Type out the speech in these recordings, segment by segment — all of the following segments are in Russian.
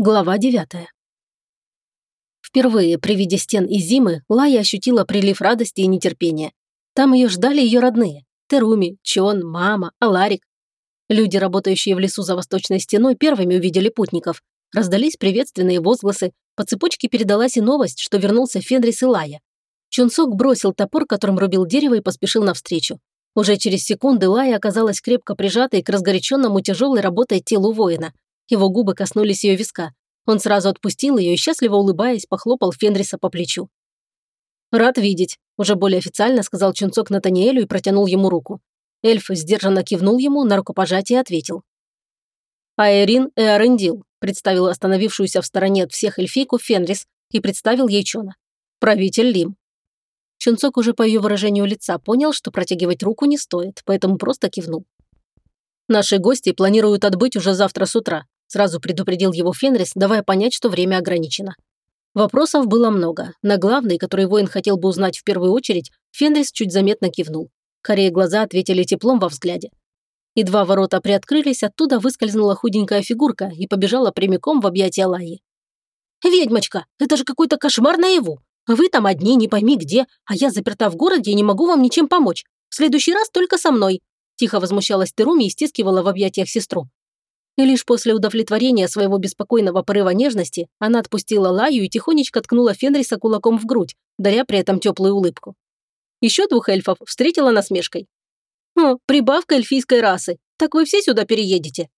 Глава девятая. Впервые при виде стен и зимы Лая ощутила прилив радости и нетерпения. Там ее ждали ее родные – Теруми, Чон, мама, Аларик. Люди, работающие в лесу за восточной стеной, первыми увидели путников. Раздались приветственные возгласы, по цепочке передалась и новость, что вернулся Фенрис и Лая. Чунсок бросил топор, которым рубил дерево, и поспешил навстречу. Уже через секунды Лая оказалась крепко прижатой к разгоряченному тяжелой работой телу воина – его губы коснулись ее виска. Он сразу отпустил ее и, счастливо улыбаясь, похлопал Фенриса по плечу. «Рад видеть», – уже более официально сказал Чунцок Натаниэлю и протянул ему руку. Эльф сдержанно кивнул ему, на рукопожатие ответил. «Аэрин Эарендил», – представил остановившуюся в стороне от всех эльфийку Фенрис и представил ей Чона. «Правитель Лим». Чунцок уже по ее выражению лица понял, что протягивать руку не стоит, поэтому просто кивнул. «Наши гости планируют отбыть уже завтра с утра», Сразу предупредил его Фенрис, давая понять, что время ограничено. Вопросов было много. На главный, который воин хотел бы узнать в первую очередь, Фенрис чуть заметно кивнул. Корее глаза ответили теплом во взгляде. Едва ворота приоткрылись, оттуда выскользнула худенькая фигурка и побежала прямиком в объятия Лаи. «Ведьмочка, это же какой-то кошмар наяву! Вы там одни, не пойми где, а я заперта в городе и не могу вам ничем помочь. В следующий раз только со мной!» Тихо возмущалась Теруми и стискивала в объятиях сестру. И лишь после удовлетворения своего беспокойного порыва нежности она отпустила Лаю и тихонечко ткнула Фенриса кулаком в грудь, даря при этом теплую улыбку. Еще двух эльфов встретила насмешкой. «О, прибавка эльфийской расы. Так вы все сюда переедете?»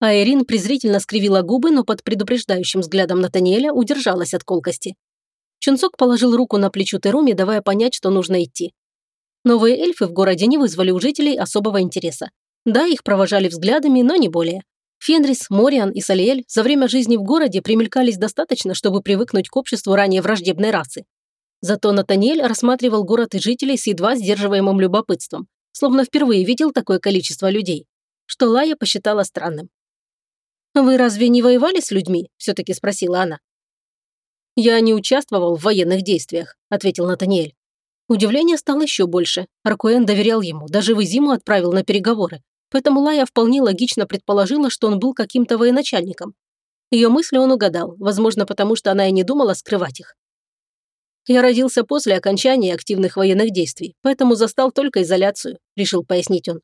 Айрин презрительно скривила губы, но под предупреждающим взглядом Натаниэля удержалась от колкости. Чунцок положил руку на плечо Теруми, давая понять, что нужно идти. Новые эльфы в городе не вызвали у жителей особого интереса. Да, их провожали взглядами, но не более. Фенрис, Мориан и Салиэль за время жизни в городе примелькались достаточно, чтобы привыкнуть к обществу ранее враждебной расы. Зато Натаниэль рассматривал город и жителей с едва сдерживаемым любопытством, словно впервые видел такое количество людей, что Лая посчитала странным. «Вы разве не воевали с людьми?» – все-таки спросила она. «Я не участвовал в военных действиях», – ответил Натаниэль. Удивление стало еще больше. Аркуэн доверял ему, даже в зиму отправил на переговоры, Поэтому Лая вполне логично предположила, что он был каким-то военачальником. Ее мысли он угадал, возможно, потому что она и не думала скрывать их. «Я родился после окончания активных военных действий, поэтому застал только изоляцию», – решил пояснить он.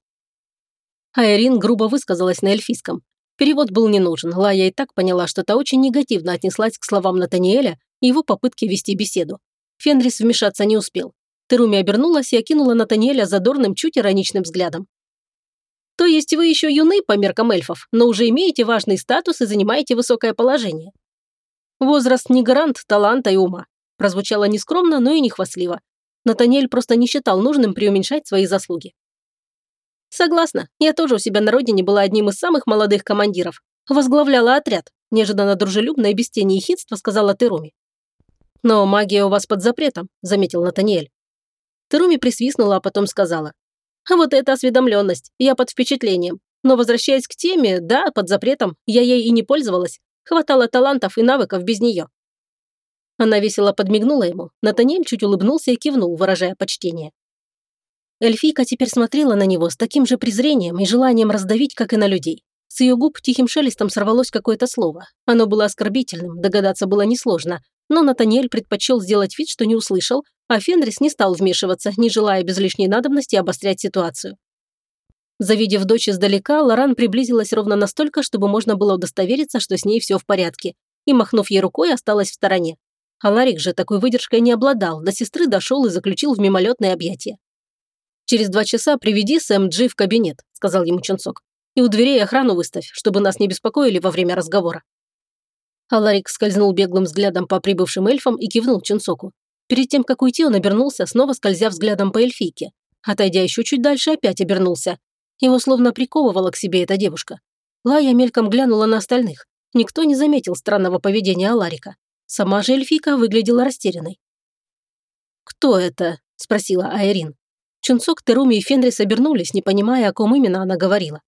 Айрин грубо высказалась на эльфийском. Перевод был не нужен, Лая и так поняла, что та очень негативно отнеслась к словам Натаниэля и его попытке вести беседу. Фенрис вмешаться не успел. Теруми обернулась и окинула Натаниэля задорным, чуть ироничным взглядом. То есть вы еще юны по меркам эльфов, но уже имеете важный статус и занимаете высокое положение. Возраст не гарант таланта и ума. Прозвучало нескромно, но и не хвастливо. Натаниэль просто не считал нужным преуменьшать свои заслуги. Согласна, я тоже у себя на родине была одним из самых молодых командиров. Возглавляла отряд. Неожиданно дружелюбно и без тени ехидства сказала Теруми. «Но магия у вас под запретом», – заметил Натаниэль. Теруми присвистнула, а потом сказала. Вот это осведомленность, я под впечатлением. Но возвращаясь к теме, да, под запретом, я ей и не пользовалась. Хватало талантов и навыков без нее. Она весело подмигнула ему. Натаниэль чуть улыбнулся и кивнул, выражая почтение. Эльфийка теперь смотрела на него с таким же презрением и желанием раздавить, как и на людей. С ее губ тихим шелестом сорвалось какое-то слово. Оно было оскорбительным, догадаться было несложно, но Натаниэль предпочел сделать вид, что не услышал, а Фенрис не стал вмешиваться, не желая без лишней надобности обострять ситуацию. Завидев дочь издалека, Лоран приблизилась ровно настолько, чтобы можно было удостовериться, что с ней все в порядке, и, махнув ей рукой, осталась в стороне. А Ларик же такой выдержкой не обладал, до сестры дошел и заключил в мимолетное объятие. «Через два часа приведи Сэм Джи в кабинет», – сказал ему Чунцок. «И у дверей охрану выставь, чтобы нас не беспокоили во время разговора». Аларик скользнул беглым взглядом по прибывшим эльфам и кивнул Чунцоку. Перед тем, как уйти, он обернулся, снова скользя взглядом по эльфийке. Отойдя еще чуть дальше, опять обернулся. Его словно приковывала к себе эта девушка. Лая мельком глянула на остальных. Никто не заметил странного поведения Аларика. Сама же эльфийка выглядела растерянной. «Кто это?» – спросила Айрин. Чунцок, Теруми и Фенрис обернулись, не понимая, о ком именно она говорила.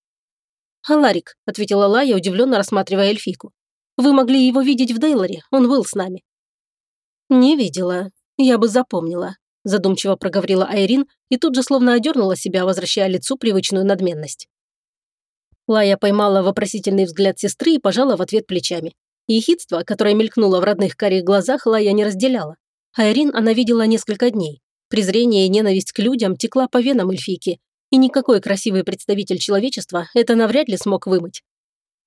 «Аларик», – ответила Лая, удивленно рассматривая эльфийку. «Вы могли его видеть в Дейлоре, он был с нами». «Не видела. «Я бы запомнила», – задумчиво проговорила Айрин и тут же словно одернула себя, возвращая лицу привычную надменность. Лая поймала вопросительный взгляд сестры и пожала в ответ плечами. Ехидство, которое мелькнуло в родных карих глазах, Лая не разделяла. Айрин она видела несколько дней. Презрение и ненависть к людям текла по венам эльфийки, и никакой красивый представитель человечества это навряд ли смог вымыть.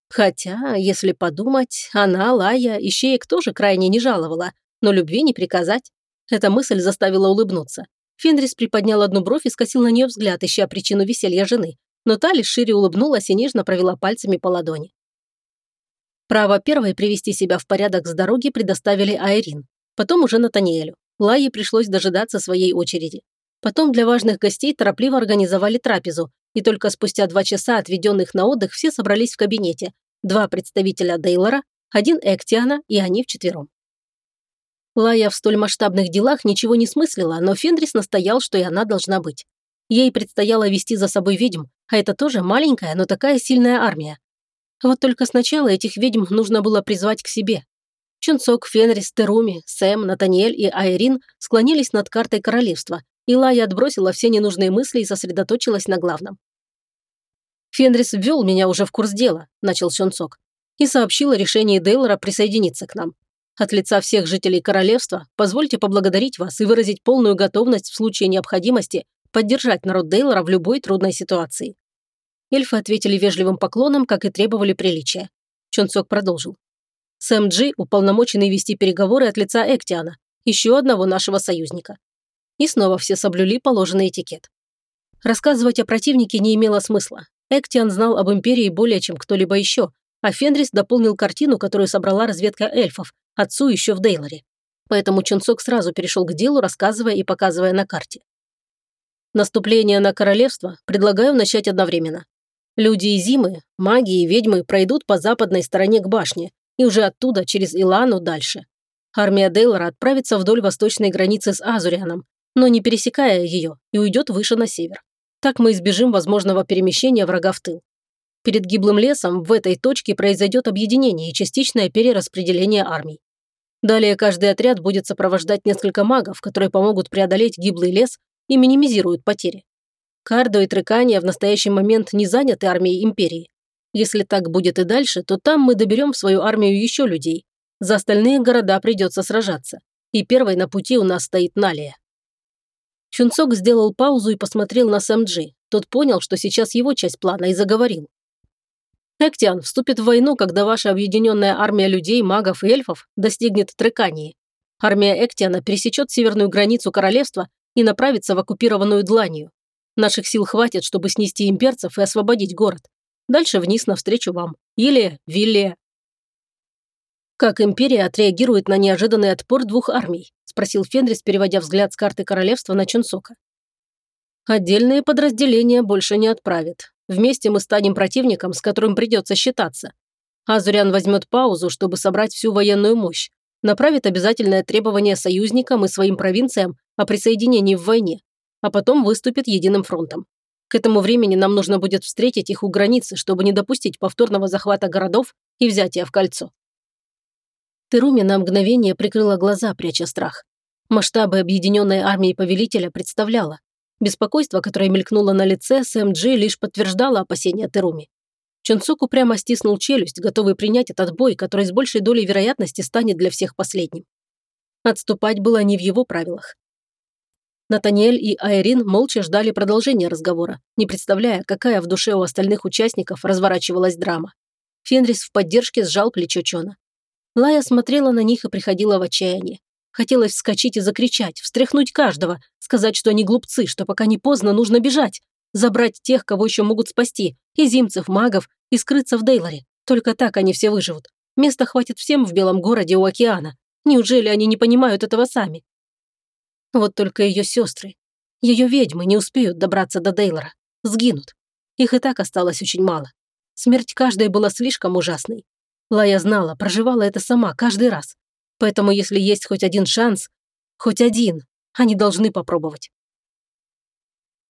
Хотя, если подумать, она, Лая, ищеек тоже крайне не жаловала, но любви не приказать. Эта мысль заставила улыбнуться. Фенрис приподнял одну бровь и скосил на нее взгляд, ища причину веселья жены, но та лишь шире улыбнулась и нежно провела пальцами по ладони. Право первой привести себя в порядок с дороги предоставили Айрин, потом уже Натаниэлю. Лае пришлось дожидаться своей очереди. Потом для важных гостей торопливо организовали трапезу, и только спустя два часа, отведенных на отдых, все собрались в кабинете. Два представителя Дейлора, один Эктиана и они вчетвером. Лая в столь масштабных делах ничего не смыслила, но Фенрис настоял, что и она должна быть. Ей предстояло вести за собой ведьм, а это тоже маленькая, но такая сильная армия. Вот только сначала этих ведьм нужно было призвать к себе. Чунцок, Фенрис, Теруми, Сэм, Натаниэль и Айрин склонились над картой королевства, и Лая отбросила все ненужные мысли и сосредоточилась на главном. «Фенрис ввел меня уже в курс дела», – начал Чунцок, и сообщил о решении Дейлора присоединиться к нам. От лица всех жителей королевства позвольте поблагодарить вас и выразить полную готовность в случае необходимости поддержать народ Дейлора в любой трудной ситуации. Эльфы ответили вежливым поклоном, как и требовали приличия. Чонсок продолжил. Сэм Джи уполномоченный вести переговоры от лица Эктиана, еще одного нашего союзника. И снова все соблюли положенный этикет. Рассказывать о противнике не имело смысла. Эктиан знал об Империи более, чем кто-либо еще, а Фенрис дополнил картину, которую собрала разведка эльфов, отцу еще в Дейлоре. Поэтому Чунцок сразу перешел к делу, рассказывая и показывая на карте. Наступление на королевство предлагаю начать одновременно. Люди и Зимы, маги и ведьмы пройдут по западной стороне к башне и уже оттуда через Илану дальше. Армия Дейлора отправится вдоль восточной границы с Азурианом, но не пересекая ее, и уйдет выше на север. Так мы избежим возможного перемещения врага в тыл. Перед гиблым лесом в этой точке произойдет объединение и частичное перераспределение армий. Далее каждый отряд будет сопровождать несколько магов, которые помогут преодолеть гиблый лес и минимизируют потери. Кардо и Трекания в настоящий момент не заняты армией Империи. Если так будет и дальше, то там мы доберем в свою армию еще людей. За остальные города придется сражаться. И первой на пути у нас стоит Налия. Чунцок сделал паузу и посмотрел на Сэмджи. Тот понял, что сейчас его часть плана, и заговорил. Эктиан вступит в войну, когда ваша объединенная армия людей, магов и эльфов достигнет Трекании. Армия Эктиана пересечет северную границу королевства и направится в оккупированную Дланию. Наших сил хватит, чтобы снести имперцев и освободить город. Дальше вниз навстречу вам. Или Вилле. «Как империя отреагирует на неожиданный отпор двух армий?» – спросил Фенрис, переводя взгляд с карты королевства на Чунсока. «Отдельные подразделения больше не отправят. Вместе мы станем противником, с которым придется считаться. Азуриан возьмет паузу, чтобы собрать всю военную мощь, направит обязательное требование союзникам и своим провинциям о присоединении в войне, а потом выступит единым фронтом. К этому времени нам нужно будет встретить их у границы, чтобы не допустить повторного захвата городов и взятия в кольцо. Теруми на мгновение прикрыла глаза, пряча страх. Масштабы объединенной армии повелителя представляла. Беспокойство, которое мелькнуло на лице, Джи лишь подтверждало опасения Теруми. Чунцук упрямо стиснул челюсть, готовый принять этот бой, который с большей долей вероятности станет для всех последним. Отступать было не в его правилах. Натаниэль и Айрин молча ждали продолжения разговора, не представляя, какая в душе у остальных участников разворачивалась драма. Фенрис в поддержке сжал плечо Чона. Лая смотрела на них и приходила в отчаяние. Хотелось вскочить и закричать, встряхнуть каждого, сказать, что они глупцы, что пока не поздно, нужно бежать. Забрать тех, кого еще могут спасти, и зимцев, магов, и скрыться в Дейлоре. Только так они все выживут. Места хватит всем в белом городе у океана. Неужели они не понимают этого сами? Вот только ее сестры, ее ведьмы не успеют добраться до Дейлора. Сгинут. Их и так осталось очень мало. Смерть каждой была слишком ужасной. Лая знала, проживала это сама каждый раз. Поэтому если есть хоть один шанс, хоть один, они должны попробовать.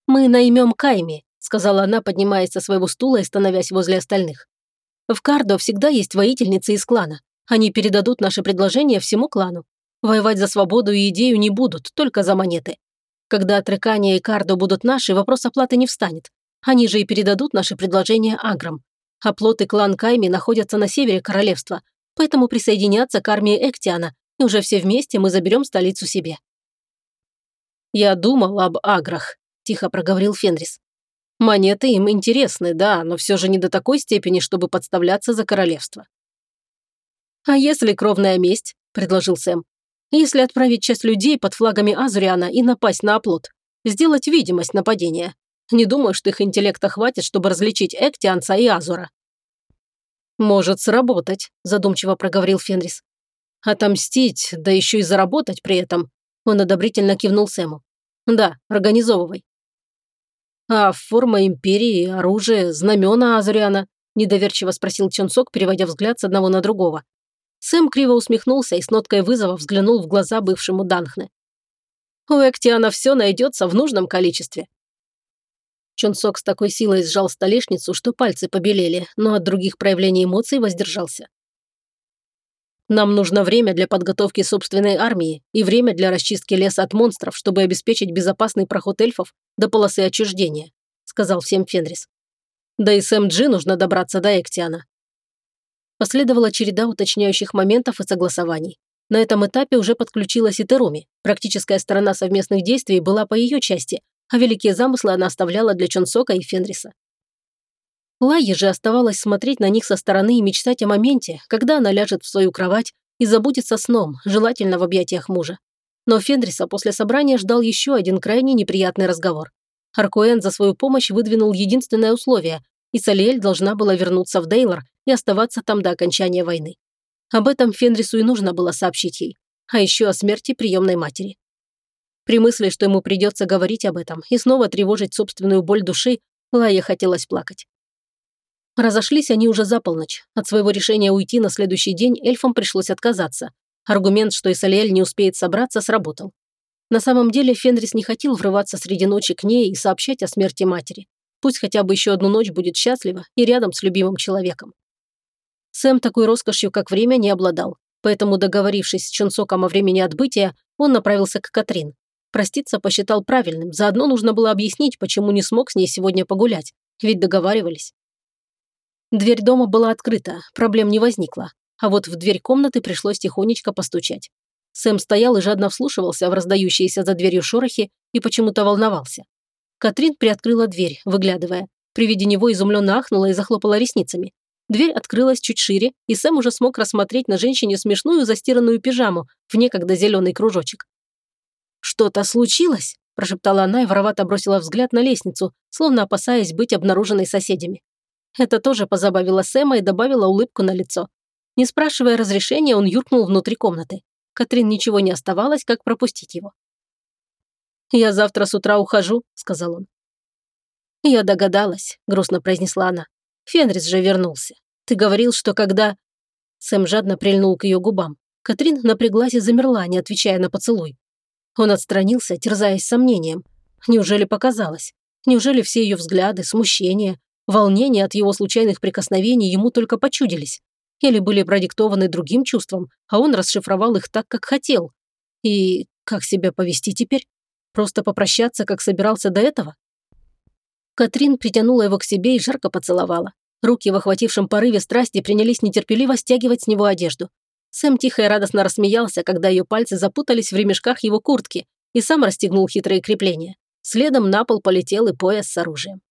«Мы наймем Кайми», — сказала она, поднимаясь со своего стула и становясь возле остальных. «В Кардо всегда есть воительницы из клана. Они передадут наше предложение всему клану. Воевать за свободу и идею не будут, только за монеты. Когда отрыкания и Кардо будут наши, вопрос оплаты не встанет. Они же и передадут наше предложение Аграм. А плот и клан Кайми находятся на севере королевства, поэтому присоединятся к армии Эктиана, и уже все вместе мы заберем столицу себе». «Я думал об аграх», – тихо проговорил Фенрис. «Монеты им интересны, да, но все же не до такой степени, чтобы подставляться за королевство». «А если кровная месть?» – предложил Сэм. «Если отправить часть людей под флагами Азуриана и напасть на оплот, сделать видимость нападения. Не думаю, что их интеллекта хватит, чтобы различить Эктианца и Азура». «Может сработать», – задумчиво проговорил Фенрис. «Отомстить, да еще и заработать при этом». Он одобрительно кивнул Сэму. «Да, организовывай». «А форма империи, оружие, знамена Азуриана?» – недоверчиво спросил Чонсок, переводя взгляд с одного на другого. Сэм криво усмехнулся и с ноткой вызова взглянул в глаза бывшему Данхне. «У Эктиана все найдется в нужном количестве». Чонсок с такой силой сжал столешницу, что пальцы побелели, но от других проявлений эмоций воздержался. «Нам нужно время для подготовки собственной армии и время для расчистки леса от монстров, чтобы обеспечить безопасный проход эльфов до полосы отчуждения», сказал всем Фенрис. «Да и Сэм Джи нужно добраться до Эктиана. Последовала череда уточняющих моментов и согласований. На этом этапе уже подключилась и Теруми. Практическая сторона совместных действий была по ее части, а великие замыслы она оставляла для Чонсока и Фенриса. Лайе же оставалось смотреть на них со стороны и мечтать о моменте, когда она ляжет в свою кровать и забудется сном, желательно в объятиях мужа. Но Фенриса после собрания ждал еще один крайне неприятный разговор. Аркуэн за свою помощь выдвинул единственное условие, и Салиэль должна была вернуться в Дейлор и оставаться там до окончания войны. Об этом Фенрису и нужно было сообщить ей, а еще о смерти приемной матери. При мысли, что ему придется говорить об этом и снова тревожить собственную боль души, Лае хотелось плакать. Разошлись они уже за полночь. От своего решения уйти на следующий день эльфам пришлось отказаться. Аргумент, что Исалиэль не успеет собраться, сработал. На самом деле Фенрис не хотел врываться среди ночи к ней и сообщать о смерти матери. Пусть хотя бы еще одну ночь будет счастлива и рядом с любимым человеком. Сэм такой роскошью, как время, не обладал, поэтому, договорившись с Чунсоком о времени отбытия, он направился к Катрин. Проститься посчитал правильным, заодно нужно было объяснить, почему не смог с ней сегодня погулять, ведь договаривались. Дверь дома была открыта, проблем не возникло, а вот в дверь комнаты пришлось тихонечко постучать. Сэм стоял и жадно вслушивался в раздающиеся за дверью шорохи и почему-то волновался. Катрин приоткрыла дверь, выглядывая. При виде него изумленно ахнула и захлопала ресницами. Дверь открылась чуть шире, и Сэм уже смог рассмотреть на женщине смешную застиранную пижаму в некогда зеленый кружочек. «Что-то случилось?» – прошептала она и воровато бросила взгляд на лестницу, словно опасаясь быть обнаруженной соседями. Это тоже позабавило Сэма и добавило улыбку на лицо. Не спрашивая разрешения, он юркнул внутри комнаты. Катрин ничего не оставалось, как пропустить его. «Я завтра с утра ухожу», – сказал он. «Я догадалась», – грустно произнесла она. Фенрис же вернулся. Ты говорил, что когда...» Сэм жадно прильнул к ее губам. Катрин напряглась и замерла, не отвечая на поцелуй. Он отстранился, терзаясь сомнением. Неужели показалось? Неужели все ее взгляды, смущение, волнение от его случайных прикосновений ему только почудились? Или были продиктованы другим чувством, а он расшифровал их так, как хотел? И как себя повести теперь? Просто попрощаться, как собирался до этого? Катрин притянула его к себе и жарко поцеловала. Руки в охватившем порыве страсти принялись нетерпеливо стягивать с него одежду. Сэм тихо и радостно рассмеялся, когда ее пальцы запутались в ремешках его куртки и сам расстегнул хитрые крепления. Следом на пол полетел и пояс с оружием.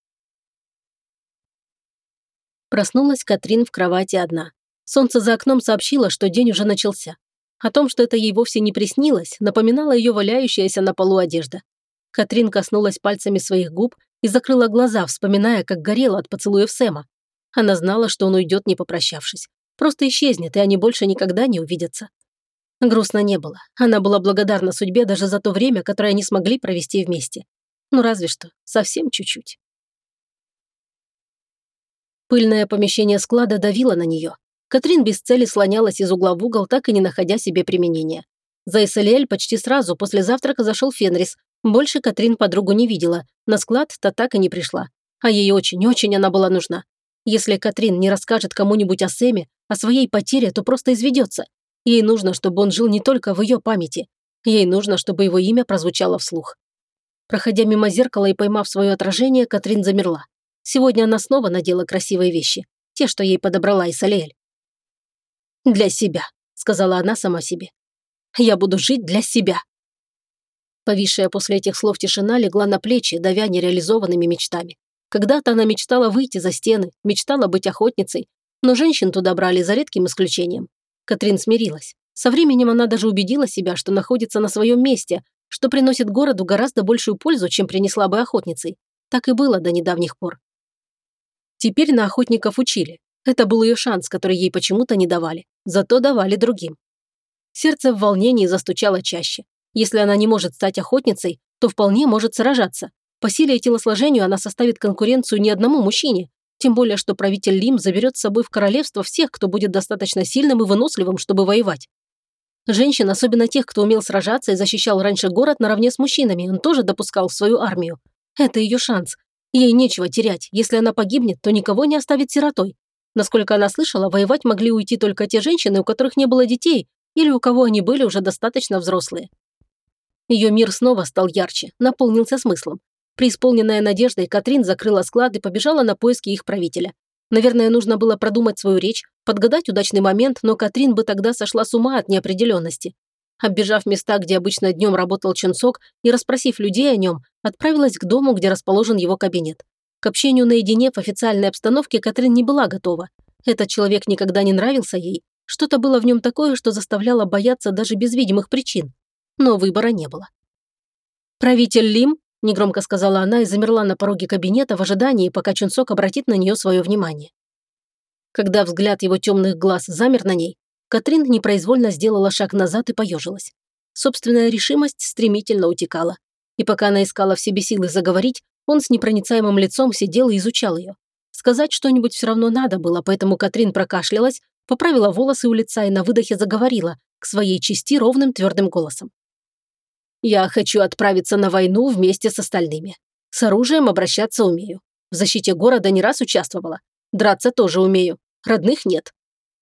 Проснулась Катрин в кровати одна. Солнце за окном сообщило, что день уже начался. О том, что это ей вовсе не приснилось, напоминала ее валяющаяся на полу одежда. Катрин коснулась пальцами своих губ и закрыла глаза, вспоминая, как горела от поцелуев Сэма. Она знала, что он уйдет, не попрощавшись. Просто исчезнет, и они больше никогда не увидятся. Грустно не было. Она была благодарна судьбе даже за то время, которое они смогли провести вместе. Ну разве что, совсем чуть-чуть. Пыльное помещение склада давило на нее. Катрин без цели слонялась из угла в угол, так и не находя себе применения. За Исалиэль почти сразу после завтрака зашел Фенрис. Больше Катрин подругу не видела, на склад-то так и не пришла. А ей очень-очень она была нужна. Если Катрин не расскажет кому-нибудь о Сэме, о своей потере, то просто изведется. Ей нужно, чтобы он жил не только в ее памяти. Ей нужно, чтобы его имя прозвучало вслух. Проходя мимо зеркала и поймав свое отражение, Катрин замерла. Сегодня она снова надела красивые вещи. те, что ей подобрала Исалиэль. «Для себя», — сказала она сама себе. «Я буду жить для себя». Повисшая после этих слов тишина легла на плечи, давя нереализованными мечтами. Когда-то она мечтала выйти за стены, мечтала быть охотницей, но женщин туда брали за редким исключением. Катрин смирилась. Со временем она даже убедила себя, что находится на своем месте, что приносит городу гораздо большую пользу, чем принесла бы охотницей. Так и было до недавних пор. Теперь на охотников учили. Это был ее шанс, который ей почему-то не давали. Зато давали другим. Сердце в волнении застучало чаще. Если она не может стать охотницей, то вполне может сражаться. По силе и телосложению она составит конкуренцию не одному мужчине, тем более, что правитель Лим заберет с собой в королевство всех, кто будет достаточно сильным и выносливым, чтобы воевать. Женщин, особенно тех, кто умел сражаться и защищал раньше город наравне с мужчинами, он тоже допускал в свою армию. Это ее шанс. Ей нечего терять. Если она погибнет, то никого не оставит сиротой. Насколько она слышала, воевать могли уйти только те женщины, у которых не было детей, или у кого они были уже достаточно взрослые. Ее мир снова стал ярче, наполнился смыслом. Преисполненная надеждой, Катрин закрыла склад и побежала на поиски их правителя. Наверное, нужно было продумать свою речь, подгадать удачный момент, но Катрин бы тогда сошла с ума от неопределенности. Оббежав места, где обычно днем работал Чунцок, и расспросив людей о нем, отправилась к дому, где расположен его кабинет. К общению наедине в официальной обстановке Катрин не была готова. Этот человек никогда не нравился ей. Что-то было в нем такое, что заставляло бояться даже без видимых причин. Но выбора не было. «Правитель Лим?» – негромко сказала она и замерла на пороге кабинета в ожидании, пока Чунцок обратит на нее свое внимание. Когда взгляд его темных глаз замер на ней, Катрин непроизвольно сделала шаг назад и поежилась. Собственная решимость стремительно утекала. И пока она искала в себе силы заговорить, он с непроницаемым лицом сидел и изучал ее. Сказать что-нибудь все равно надо было, поэтому Катрин прокашлялась, поправила волосы у лица и на выдохе заговорила к своей части ровным твердым голосом. «Я хочу отправиться на войну вместе с остальными. С оружием обращаться умею. В защите города не раз участвовала. Драться тоже умею. Родных нет.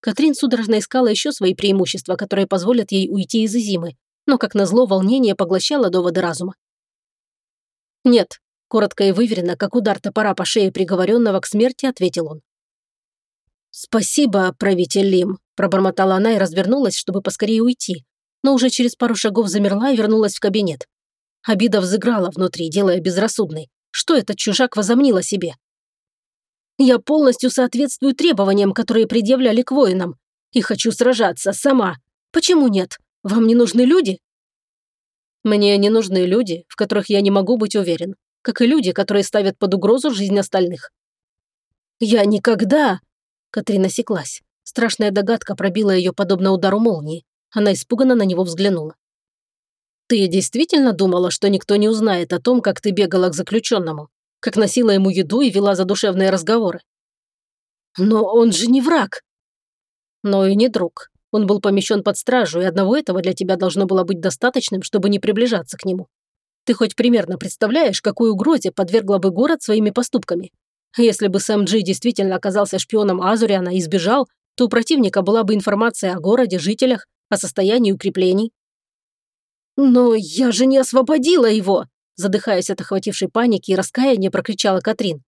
Катрин судорожно искала еще свои преимущества, которые позволят ей уйти из зимы, но, как назло, волнение поглощало доводы разума. «Нет», – коротко и выверенно, как удар топора по шее приговоренного к смерти, ответил он. «Спасибо, правитель Лим», – пробормотала она и развернулась, чтобы поскорее уйти, но уже через пару шагов замерла и вернулась в кабинет. Обида взыграла внутри, делая безрассудной. Что этот чужак возомнил о себе? Я полностью соответствую требованиям, которые предъявляли к воинам. И хочу сражаться сама. Почему нет? Вам не нужны люди? Мне не нужны люди, в которых я не могу быть уверен, как и люди, которые ставят под угрозу жизнь остальных. Я никогда... Катрина секлась. Страшная догадка пробила ее подобно удару молнии. Она испуганно на него взглянула. «Ты действительно думала, что никто не узнает о том, как ты бегала к заключенному? как носила ему еду и вела задушевные разговоры. Но он же не враг. Но и не друг. Он был помещен под стражу, и одного этого для тебя должно было быть достаточным, чтобы не приближаться к нему. Ты хоть примерно представляешь, какой угрозе подвергла бы город своими поступками? Если бы Сэм Джи действительно оказался шпионом Азуриана и сбежал, то у противника была бы информация о городе, жителях, о состоянии укреплений. «Но я же не освободила его!» задыхаясь от охватившей паники и раскаяния, прокричала Катрин.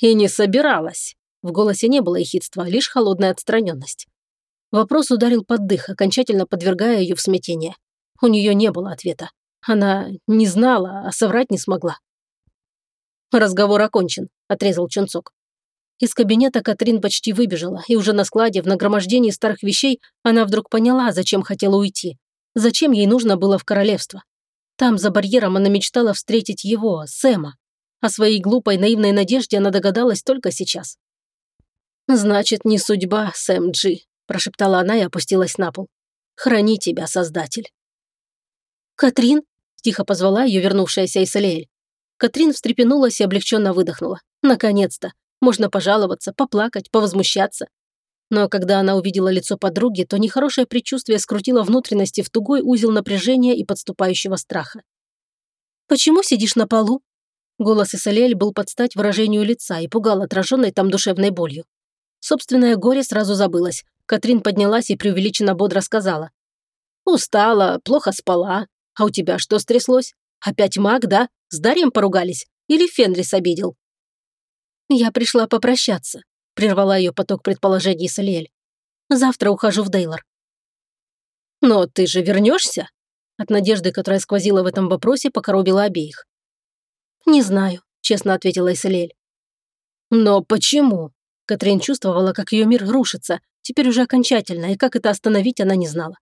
«И не собиралась». В голосе не было ехидства, лишь холодная отстраненность. Вопрос ударил под дых, окончательно подвергая ее в смятение. У нее не было ответа. Она не знала, а соврать не смогла. «Разговор окончен», – отрезал Чунцок. Из кабинета Катрин почти выбежала, и уже на складе, в нагромождении старых вещей, она вдруг поняла, зачем хотела уйти. Зачем ей нужно было в королевство. Там, за барьером, она мечтала встретить его, Сэма. О своей глупой, наивной надежде она догадалась только сейчас. «Значит, не судьба, Сэм Джи», – прошептала она и опустилась на пол. «Храни тебя, Создатель». «Катрин?» – тихо позвала ее вернувшаяся Исалиэль. Катрин встрепенулась и облегченно выдохнула. «Наконец-то! Можно пожаловаться, поплакать, повозмущаться. Но когда она увидела лицо подруги, то нехорошее предчувствие скрутило внутренности в тугой узел напряжения и подступающего страха. «Почему сидишь на полу?» Голос Исалиэль был под стать выражению лица и пугал отраженной там душевной болью. Собственное горе сразу забылось. Катрин поднялась и преувеличенно бодро сказала. «Устала, плохо спала. А у тебя что стряслось? Опять маг, да? С Дарьем поругались? Или Фенрис обидел?» «Я пришла попрощаться. прервала ее поток предположений Салиэль. Завтра ухожу в Дейлор. Но ты же вернешься? От надежды, которая сквозила в этом вопросе, покоробила обеих. «Не знаю», — честно ответила Исалиэль. «Но почему?» Катрин чувствовала, как ее мир рушится, теперь уже окончательно, и как это остановить она не знала.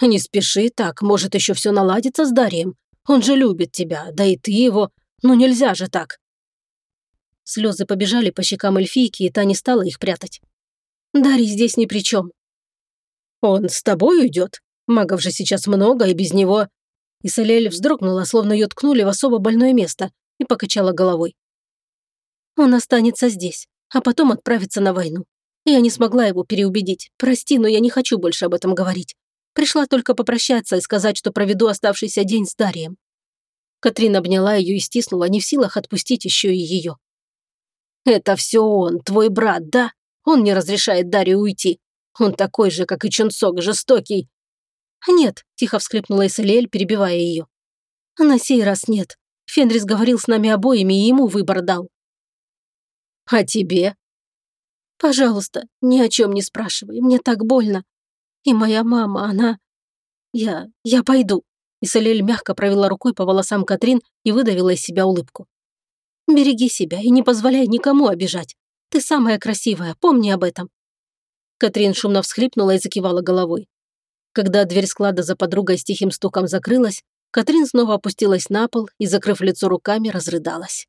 «Не спеши так, может, еще все наладится с Дарием. Он же любит тебя, да и ты его. Ну нельзя же так!» Слезы побежали по щекам эльфийки, и та не стала их прятать. «Дарий здесь ни при чем». «Он с тобой уйдет? Магов же сейчас много, и без него...» И Салель вздрогнула, словно ее ткнули в особо больное место, и покачала головой. «Он останется здесь, а потом отправится на войну. Я не смогла его переубедить. Прости, но я не хочу больше об этом говорить. Пришла только попрощаться и сказать, что проведу оставшийся день с Дарием». Катрин обняла ее и стиснула, не в силах отпустить еще и ее. «Это все он, твой брат, да? Он не разрешает Дарью уйти. Он такой же, как и Чунцок, жестокий». «Нет», – тихо всхлипнула Исалиэль, перебивая ее. «На сей раз нет. Фенрис говорил с нами обоими и ему выбор дал». «А тебе?» «Пожалуйста, ни о чем не спрашивай, мне так больно. И моя мама, она... Я... я пойду». Исалиэль мягко провела рукой по волосам Катрин и выдавила из себя улыбку. «Береги себя и не позволяй никому обижать. Ты самая красивая, помни об этом». Катрин шумно всхлипнула и закивала головой. Когда дверь склада за подругой с тихим стуком закрылась, Катрин снова опустилась на пол и, закрыв лицо руками, разрыдалась.